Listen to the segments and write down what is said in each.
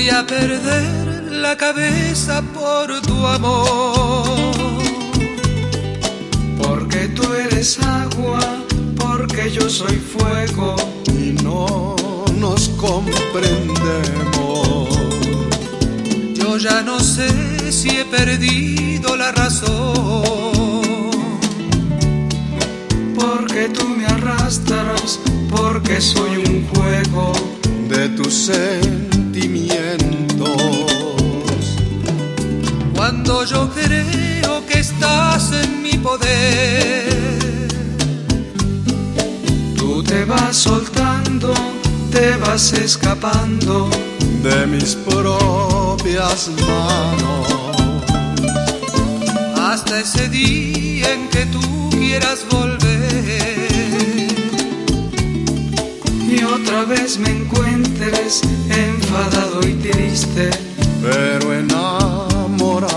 Voy a perder la cabeza por tu amor. Porque tú eres agua, porque yo soy fuego y no nos comprendemos. Yo ya no sé si he perdido la razón. Porque tú me arrastras, porque soy un juego de tus Cuando yo creo que estás en mi poder, tú te vas soltando, te vas escapando de mis propias manos. Hasta ese día en que tú quieras volver otra vez me encuentres enfadado y triste, pero enamorado.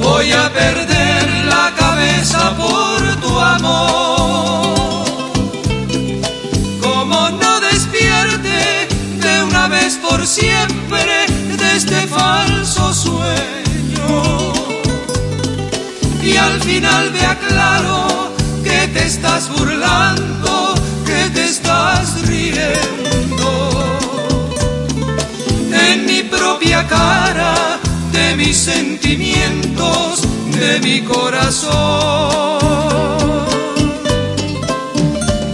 Voy a perder la cabeza por tu amor. Como no despierte de una vez por siempre de este falso sueño. Y al final vea claro que te estás burlando, mi corazón.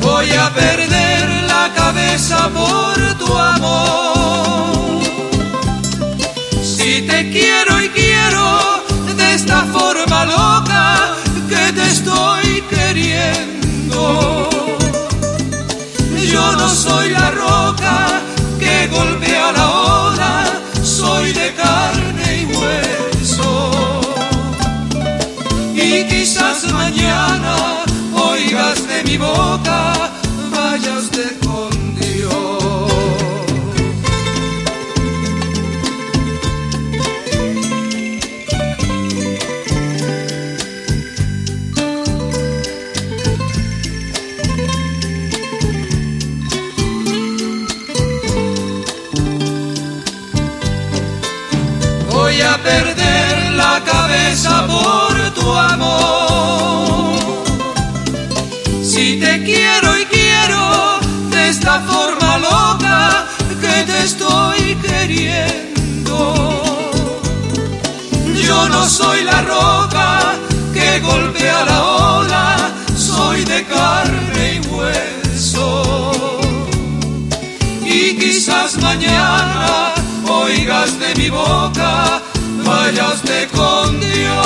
Voy a perder la cabeza por tu amor. Si te quiero y quiero de esta forma loca que te estoy queriendo. Yo no soy la roca que golpea Voy a perder la cabeza por tu amor. Si te quiero y quiero de esta forma loca que te estoy queriendo. Yo no soy la roca que golpea la ola, soy de carne y hueso. Y quizás mañana oigas de mi boca, vaya usted con Dios.